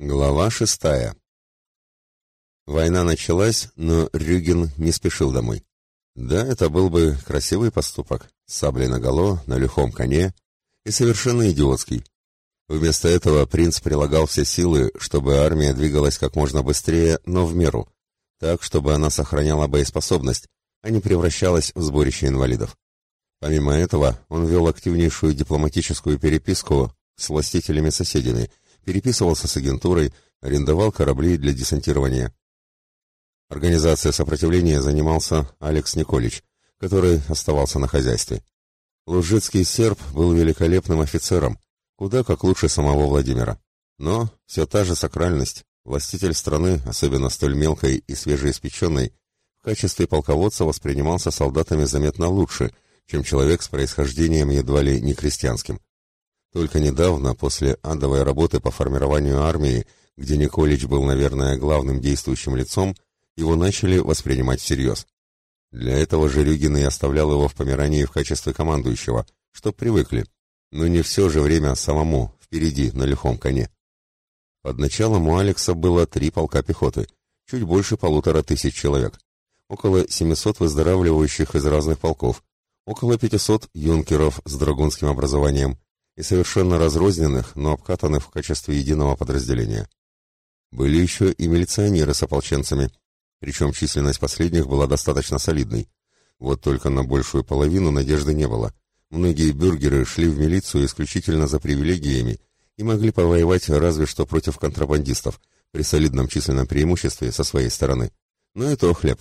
Глава шестая. Война началась, но Рюгин не спешил домой. Да, это был бы красивый поступок, саблей наголо, на лихом коне, и совершенно идиотский. Вместо этого принц прилагал все силы, чтобы армия двигалась как можно быстрее, но в меру, так, чтобы она сохраняла боеспособность, а не превращалась в сборище инвалидов. Помимо этого, он вел активнейшую дипломатическую переписку с властителями-соседями – переписывался с агентурой, арендовал корабли для десантирования. Организацией сопротивления занимался Алекс Николич, который оставался на хозяйстве. Лужицкий серб был великолепным офицером, куда как лучше самого Владимира. Но все та же сакральность, властитель страны, особенно столь мелкой и свежеиспеченной, в качестве полководца воспринимался солдатами заметно лучше, чем человек с происхождением едва ли не крестьянским. Только недавно, после адовой работы по формированию армии, где Николич был, наверное, главным действующим лицом, его начали воспринимать всерьез. Для этого же Рюгин и оставлял его в Померании в качестве командующего, чтоб привыкли, но не все же время самому, впереди, на лихом коне. Под началом у Алекса было три полка пехоты, чуть больше полутора тысяч человек, около 700 выздоравливающих из разных полков, около 500 юнкеров с драгунским образованием, и совершенно разрозненных, но обкатанных в качестве единого подразделения. Были еще и милиционеры с ополченцами, причем численность последних была достаточно солидной. Вот только на большую половину надежды не было. Многие бюргеры шли в милицию исключительно за привилегиями и могли повоевать разве что против контрабандистов при солидном численном преимуществе со своей стороны. Но и то хлеб.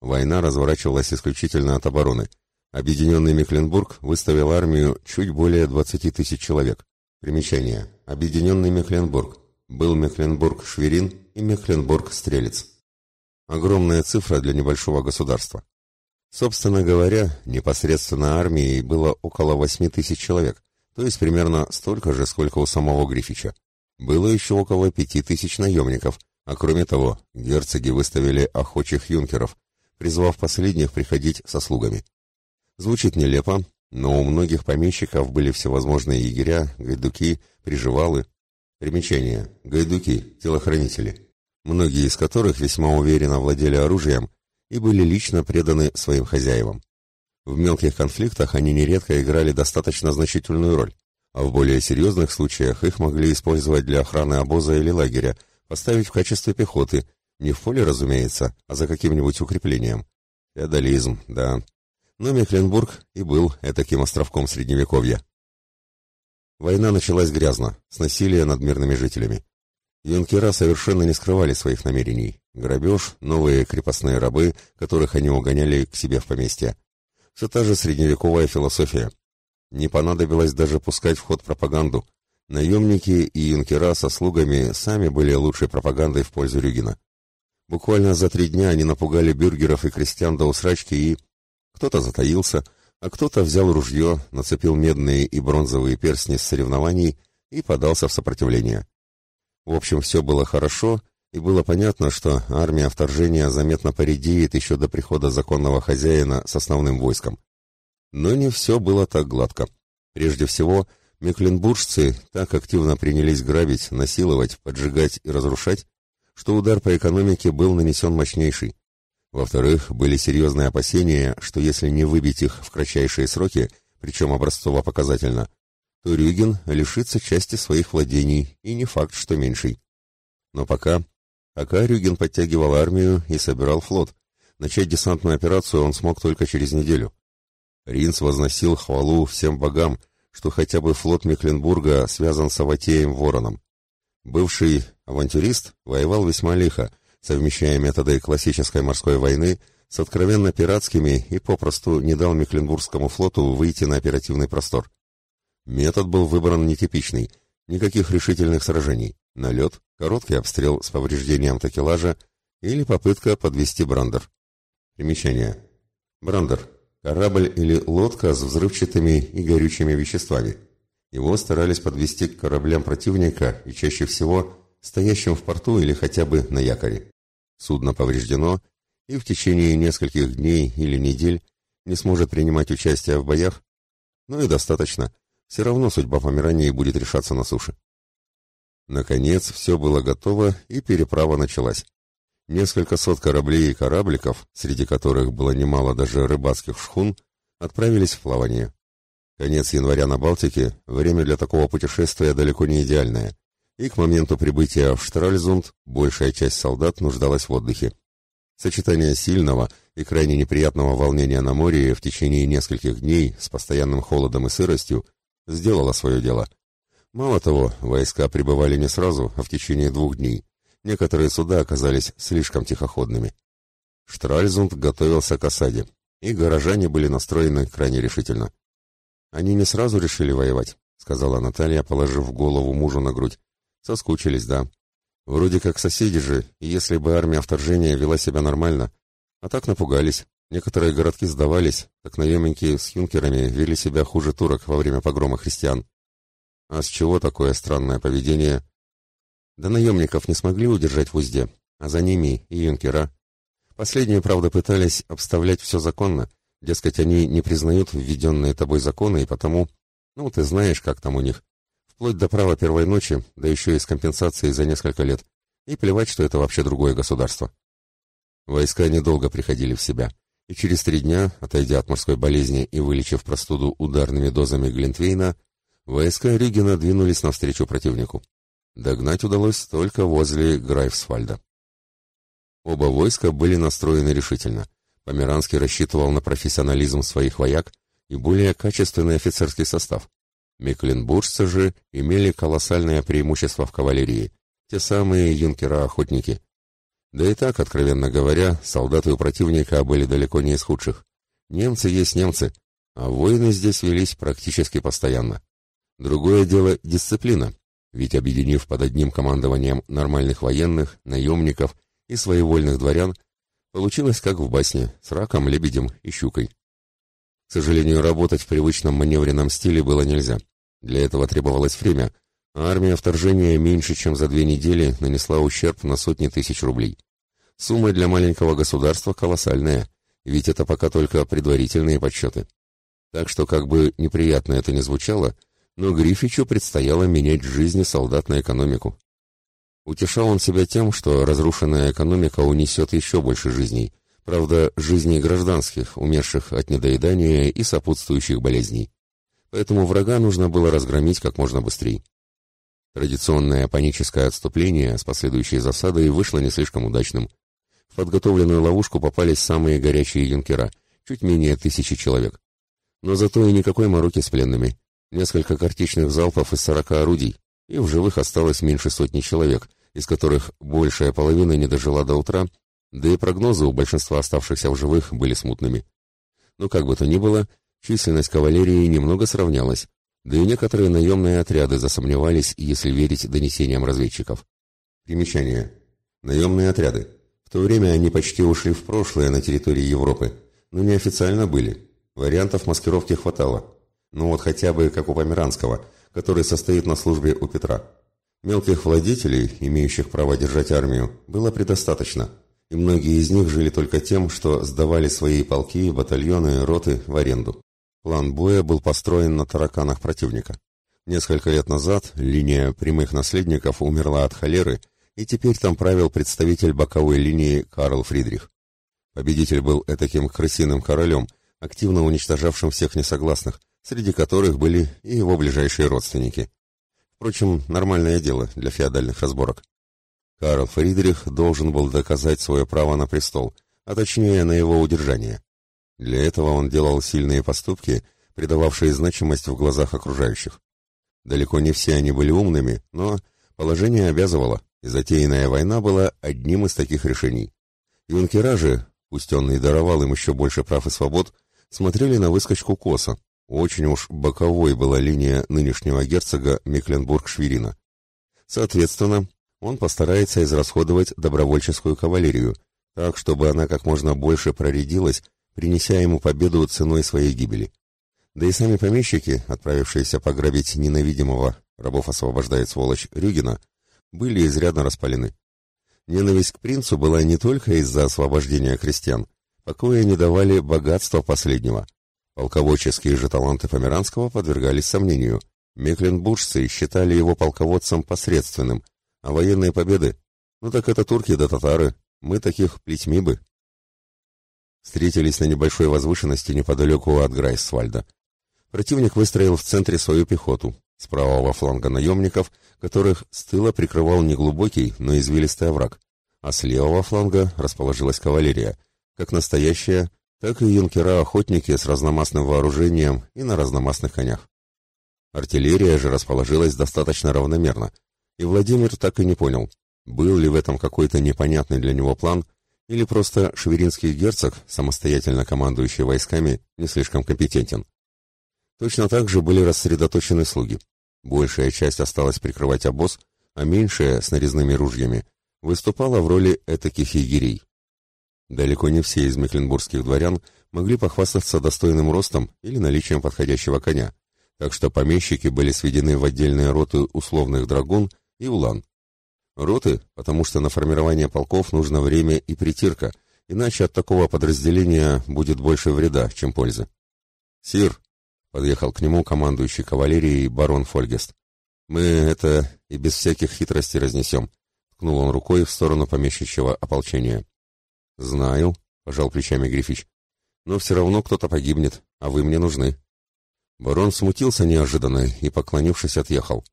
Война разворачивалась исключительно от обороны – Объединенный Мекленбург выставил армию чуть более 20 тысяч человек. Примечание. Объединенный Мекленбург. Был Мекленбург-Шверин и Мекленбург-Стрелец. Огромная цифра для небольшого государства. Собственно говоря, непосредственно армией было около 8 тысяч человек, то есть примерно столько же, сколько у самого Грифича. Было еще около 5 тысяч наемников, а кроме того, герцоги выставили охочих юнкеров, призвав последних приходить со слугами. Звучит нелепо, но у многих помещиков были всевозможные егеря, гайдуки, приживалы. Примечание. Гайдуки – телохранители. Многие из которых весьма уверенно владели оружием и были лично преданы своим хозяевам. В мелких конфликтах они нередко играли достаточно значительную роль, а в более серьезных случаях их могли использовать для охраны обоза или лагеря, поставить в качестве пехоты, не в поле, разумеется, а за каким-нибудь укреплением. Феодализм, да, но Мекленбург и был этаким островком Средневековья. Война началась грязно, с насилия над мирными жителями. Юнкера совершенно не скрывали своих намерений. Грабеж, новые крепостные рабы, которых они угоняли к себе в поместье. Все та же средневековая философия. Не понадобилось даже пускать в ход пропаганду. Наемники и юнкера со слугами сами были лучшей пропагандой в пользу Рюгина. Буквально за три дня они напугали бюргеров и крестьян до усрачки и кто-то затаился, а кто-то взял ружье, нацепил медные и бронзовые перстни с соревнований и подался в сопротивление. В общем, все было хорошо, и было понятно, что армия вторжения заметно поредеет еще до прихода законного хозяина с основным войском. Но не все было так гладко. Прежде всего, мекленбуржцы так активно принялись грабить, насиловать, поджигать и разрушать, что удар по экономике был нанесен мощнейший. Во-вторых, были серьезные опасения, что если не выбить их в кратчайшие сроки, причем образцово-показательно, то Рюген лишится части своих владений, и не факт, что меньшей. Но пока... Пока Рюген подтягивал армию и собирал флот. Начать десантную операцию он смог только через неделю. Ринц возносил хвалу всем богам, что хотя бы флот Мекленбурга связан с Аватеем Вороном. Бывший авантюрист воевал весьма лихо, совмещая методы классической морской войны с откровенно пиратскими и попросту не дал Мекленбургскому флоту выйти на оперативный простор. Метод был выбран нетипичный, никаких решительных сражений, налет, короткий обстрел с повреждением такелажа или попытка подвести брандер. Примечание. Брандер – корабль или лодка с взрывчатыми и горючими веществами. Его старались подвести к кораблям противника и чаще всего стоящим в порту или хотя бы на якоре. Судно повреждено и в течение нескольких дней или недель не сможет принимать участие в боях, ну и достаточно, все равно судьба Померании будет решаться на суше. Наконец, все было готово, и переправа началась. Несколько сот кораблей и корабликов, среди которых было немало даже рыбацких шхун, отправились в плавание. Конец января на Балтике – время для такого путешествия далеко не идеальное, и к моменту прибытия в Штральзунд большая часть солдат нуждалась в отдыхе. Сочетание сильного и крайне неприятного волнения на море в течение нескольких дней с постоянным холодом и сыростью сделало свое дело. Мало того, войска прибывали не сразу, а в течение двух дней. Некоторые суда оказались слишком тихоходными. Штральзунд готовился к осаде, и горожане были настроены крайне решительно. «Они не сразу решили воевать», — сказала Наталья, положив голову мужу на грудь. «Соскучились, да. Вроде как соседи же, если бы армия вторжения вела себя нормально. А так напугались. Некоторые городки сдавались, так наемники с юнкерами вели себя хуже турок во время погрома христиан. А с чего такое странное поведение? Да наемников не смогли удержать в узде, а за ними и юнкера. Последние, правда, пытались обставлять все законно, дескать, они не признают введенные тобой законы, и потому, ну, ты знаешь, как там у них, вплоть до права первой ночи, да еще и с компенсацией за несколько лет, и плевать, что это вообще другое государство. Войска недолго приходили в себя, и через три дня, отойдя от морской болезни и вылечив простуду ударными дозами Глинтвейна, войска Рюгена двинулись навстречу противнику. Догнать удалось только возле Грайфсвальда. Оба войска были настроены решительно. Померанский рассчитывал на профессионализм своих вояк и более качественный офицерский состав. Мекленбуржцы же имели колоссальное преимущество в кавалерии, те самые юнкера-охотники. Да и так, откровенно говоря, солдаты у противника были далеко не из худших. Немцы есть немцы, а войны здесь велись практически постоянно. Другое дело – дисциплина, ведь объединив под одним командованием нормальных военных, наемников и своевольных дворян, получилось как в басне, с раком, лебедем и щукой. К сожалению, работать в привычном маневренном стиле было нельзя. Для этого требовалось время, а армия вторжения меньше чем за две недели нанесла ущерб на сотни тысяч рублей. Сумма для маленького государства колоссальная, ведь это пока только предварительные подсчеты. Так что, как бы неприятно это ни звучало, но Грифичу предстояло менять жизни солдат на экономику. Утешал он себя тем, что разрушенная экономика унесет еще больше жизней, Правда, жизней гражданских, умерших от недоедания и сопутствующих болезней. Поэтому врага нужно было разгромить как можно быстрее. Традиционное паническое отступление с последующей засадой вышло не слишком удачным. В подготовленную ловушку попались самые горячие юнкера, чуть менее тысячи человек. Но зато и никакой мороки с пленными. Несколько картечных залпов из сорока орудий, и в живых осталось меньше сотни человек, из которых большая половина не дожила до утра да и прогнозы у большинства оставшихся в живых были смутными. Но как бы то ни было, численность кавалерии немного сравнялась, да и некоторые наемные отряды засомневались, если верить донесениям разведчиков. Примечание. Наемные отряды. В то время они почти ушли в прошлое на территории Европы, но неофициально были. Вариантов маскировки хватало. Ну вот хотя бы как у Померанского, который состоит на службе у Петра. Мелких владетелей, имеющих право держать армию, было предостаточно – и многие из них жили только тем, что сдавали свои полки, батальоны, роты в аренду. План боя был построен на тараканах противника. Несколько лет назад линия прямых наследников умерла от холеры, и теперь там правил представитель боковой линии Карл Фридрих. Победитель был этаким крысиным королем, активно уничтожавшим всех несогласных, среди которых были и его ближайшие родственники. Впрочем, нормальное дело для феодальных разборок. Карл Фридрих должен был доказать свое право на престол, а точнее на его удержание. Для этого он делал сильные поступки, придававшие значимость в глазах окружающих. Далеко не все они были умными, но положение обязывало, и затеянная война была одним из таких решений. Юнкера же, пусть он и даровал им еще больше прав и свобод, смотрели на выскочку косо. Очень уж боковой была линия нынешнего герцога Мекленбург-Швирина. Соответственно, он постарается израсходовать добровольческую кавалерию, так, чтобы она как можно больше проредилась, принеся ему победу ценой своей гибели. Да и сами помещики, отправившиеся пограбить ненавидимого, рабов освобождает сволочь, Рюгина, были изрядно распалены. Ненависть к принцу была не только из-за освобождения крестьян, покоя не давали богатства последнего. Полководческие же таланты Померанского подвергались сомнению, Мекленбуржцы считали его полководцем посредственным, а военные победы? Ну так это турки да татары, мы таких плетьми бы. Встретились на небольшой возвышенности неподалеку от Грайсвальда. Противник выстроил в центре свою пехоту, с правого фланга наемников, которых с тыла прикрывал неглубокий, но извилистый овраг, а с левого фланга расположилась кавалерия, как настоящая, так и юнкера-охотники с разномастным вооружением и на разномастных конях. Артиллерия же расположилась достаточно равномерно, и Владимир так и не понял, был ли в этом какой-то непонятный для него план, или просто шверинский герцог, самостоятельно командующий войсками, не слишком компетентен. Точно так же были рассредоточены слуги. Большая часть осталась прикрывать обоз, а меньшая, с нарезными ружьями, выступала в роли этаких егерей. Далеко не все из мекленбургских дворян могли похвастаться достойным ростом или наличием подходящего коня, так что помещики были сведены в отдельные роты условных драгун и улан. Роты, потому что на формирование полков нужно время и притирка, иначе от такого подразделения будет больше вреда, чем пользы. «Сир», — подъехал к нему командующий кавалерией барон Фольгест, — «мы это и без всяких хитростей разнесем», — ткнул он рукой в сторону помещичьего ополчения. «Знаю», — пожал плечами Грифич, — «но все равно кто-то погибнет, а вы мне нужны». Барон смутился неожиданно и, поклонившись, отъехал.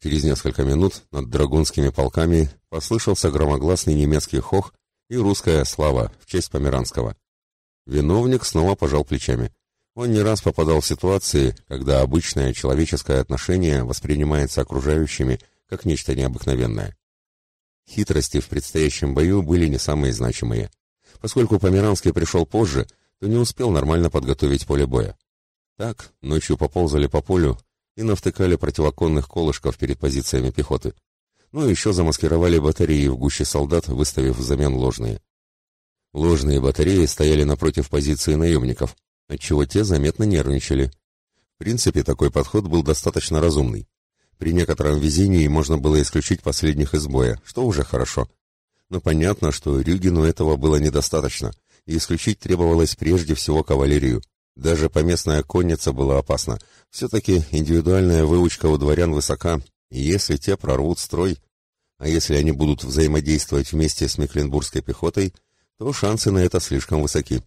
Через несколько минут над драгунскими полками послышался громогласный немецкий хох и русская слава в честь Померанского. Виновник снова пожал плечами. Он не раз попадал в ситуации, когда обычное человеческое отношение воспринимается окружающими как нечто необыкновенное. Хитрости в предстоящем бою были не самые значимые. Поскольку Померанский пришел позже, то не успел нормально подготовить поле боя. Так, ночью поползали по полю и навтыкали противоконных колышков перед позициями пехоты. Ну и еще замаскировали батареи в гуще солдат, выставив взамен ложные. Ложные батареи стояли напротив позиции наемников, отчего те заметно нервничали. В принципе, такой подход был достаточно разумный. При некотором везении можно было исключить последних из боя, что уже хорошо. Но понятно, что Рюгину этого было недостаточно, и исключить требовалось прежде всего кавалерию. Даже поместная конница была опасна. Все-таки индивидуальная выучка у дворян высока, и если те прорвут строй, а если они будут взаимодействовать вместе с Мекленбургской пехотой, то шансы на это слишком высоки.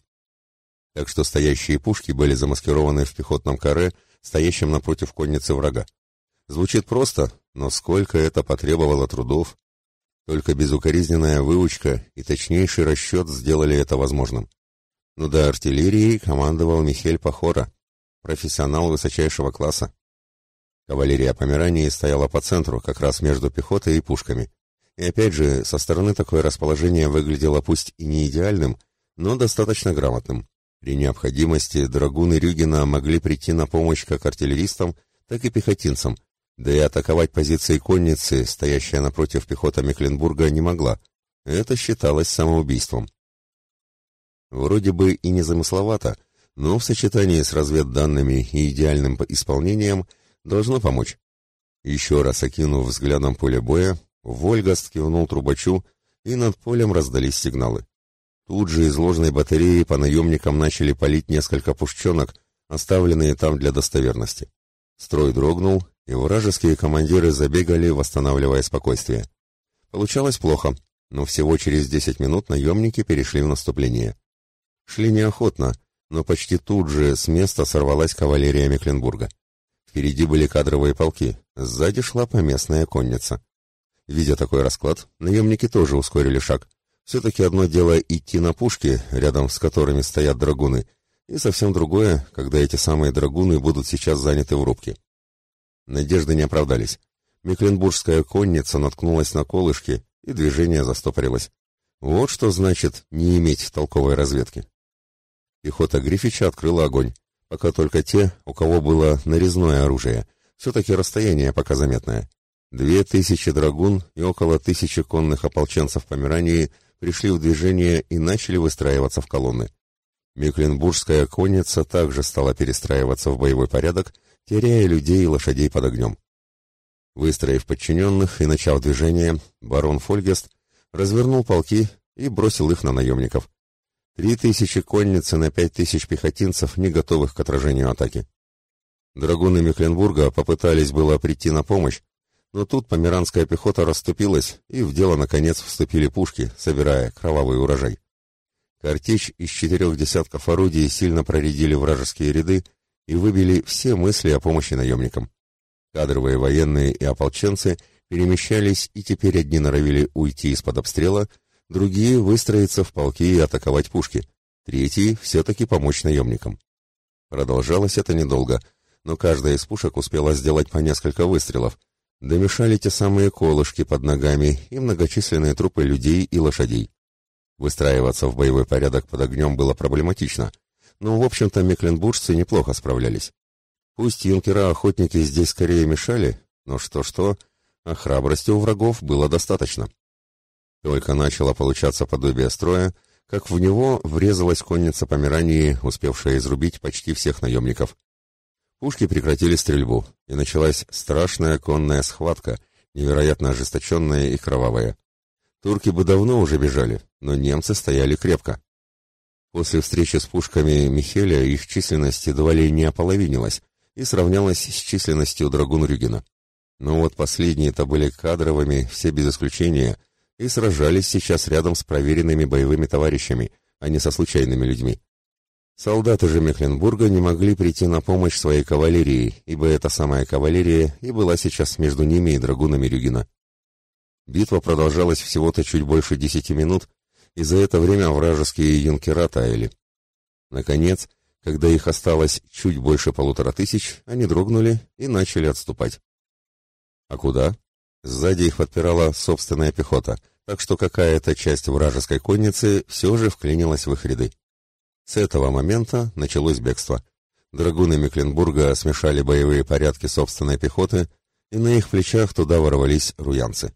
Так что стоящие пушки были замаскированы в пехотном каре, стоящем напротив конницы врага. Звучит просто, но сколько это потребовало трудов. Только безукоризненная выучка и точнейший расчет сделали это возможным. Но до артиллерии командовал Михель Пахора, профессионал высочайшего класса. Кавалерия Померании стояла по центру, как раз между пехотой и пушками. И опять же, со стороны такое расположение выглядело пусть и не идеальным, но достаточно грамотным. При необходимости драгуны Рюгина могли прийти на помощь как артиллеристам, так и пехотинцам, да и атаковать позиции конницы, стоящая напротив пехота Мекленбурга, не могла. Это считалось самоубийством. Вроде бы и незамысловато, но в сочетании с разведданными и идеальным исполнением должно помочь. Еще раз окинув взглядом поле боя, Вольгаст кивнул трубачу, и над полем раздались сигналы. Тут же из ложной батареи по наемникам начали палить несколько пушченок, оставленные там для достоверности. Строй дрогнул, и вражеские командиры забегали, восстанавливая спокойствие. Получалось плохо, но всего через десять минут наемники перешли в наступление. Шли неохотно, но почти тут же с места сорвалась кавалерия Мекленбурга. Впереди были кадровые полки, сзади шла поместная конница. Видя такой расклад, наемники тоже ускорили шаг. Все-таки одно дело идти на пушки, рядом с которыми стоят драгуны, и совсем другое, когда эти самые драгуны будут сейчас заняты в рубке. Надежды не оправдались. Мекленбургская конница наткнулась на колышки, и движение застопорилось. Вот что значит не иметь толковой разведки. Пехота Грифича открыла огонь, пока только те, у кого было нарезное оружие. Все-таки расстояние пока заметное. Две тысячи драгун и около тысячи конных ополченцев Померании пришли в движение и начали выстраиваться в колонны. Мекленбургская конница также стала перестраиваться в боевой порядок, теряя людей и лошадей под огнем. Выстроив подчиненных и начав движение, барон Фольгест развернул полки и бросил их на наемников. Три тысячи конницы на пять тысяч пехотинцев, не готовых к отражению атаки. Драгуны Мекленбурга попытались было прийти на помощь, но тут померанская пехота расступилась, и в дело, наконец, вступили пушки, собирая кровавый урожай. Картечь из четырех десятков орудий сильно проредили вражеские ряды и выбили все мысли о помощи наемникам. Кадровые военные и ополченцы перемещались и теперь одни норовили уйти из-под обстрела, другие выстроиться в полки и атаковать пушки, третьи все-таки помочь наемникам. Продолжалось это недолго, но каждая из пушек успела сделать по несколько выстрелов, домешали те самые колышки под ногами и многочисленные трупы людей и лошадей. Выстраиваться в боевой порядок под огнем было проблематично, но, в общем-то, мекленбуржцы неплохо справлялись. Пусть юнкера-охотники здесь скорее мешали, но что-что, а храбрости у врагов было достаточно. Только начало получаться подобие строя, как в него врезалась конница Померании, успевшая изрубить почти всех наемников. Пушки прекратили стрельбу, и началась страшная конная схватка, невероятно ожесточенная и кровавая. Турки бы давно уже бежали, но немцы стояли крепко. После встречи с пушками Михеля их численность едва ли не ополовинилась и сравнялась с численностью драгун Рюгена. Но вот последние-то были кадровыми, все без исключения, и сражались сейчас рядом с проверенными боевыми товарищами, а не со случайными людьми. Солдаты же Мехленбурга не могли прийти на помощь своей кавалерии, ибо эта самая кавалерия и была сейчас между ними и драгунами Рюгина. Битва продолжалась всего-то чуть больше десяти минут, и за это время вражеские юнкера таяли. Наконец, когда их осталось чуть больше полутора тысяч, они дрогнули и начали отступать. А куда? Сзади их подпирала собственная пехота, так что какая-то часть вражеской конницы все же вклинилась в их ряды. С этого момента началось бегство. Драгуны Мекленбурга смешали боевые порядки собственной пехоты, и на их плечах туда ворвались руянцы.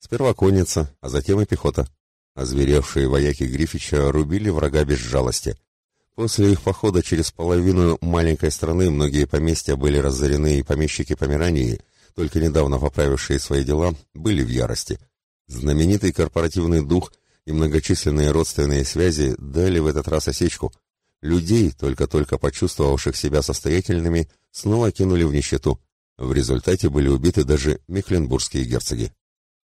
Сперва конница, а затем и пехота. Озверевшие вояки Грифича рубили врага без жалости. После их похода через половину маленькой страны многие поместья были разорены, и помещики Померании, только недавно поправившие свои дела, были в ярости. Знаменитый корпоративный дух и многочисленные родственные связи дали в этот раз осечку. Людей, только-только почувствовавших себя состоятельными, снова кинули в нищету. В результате были убиты даже мекленбургские герцоги.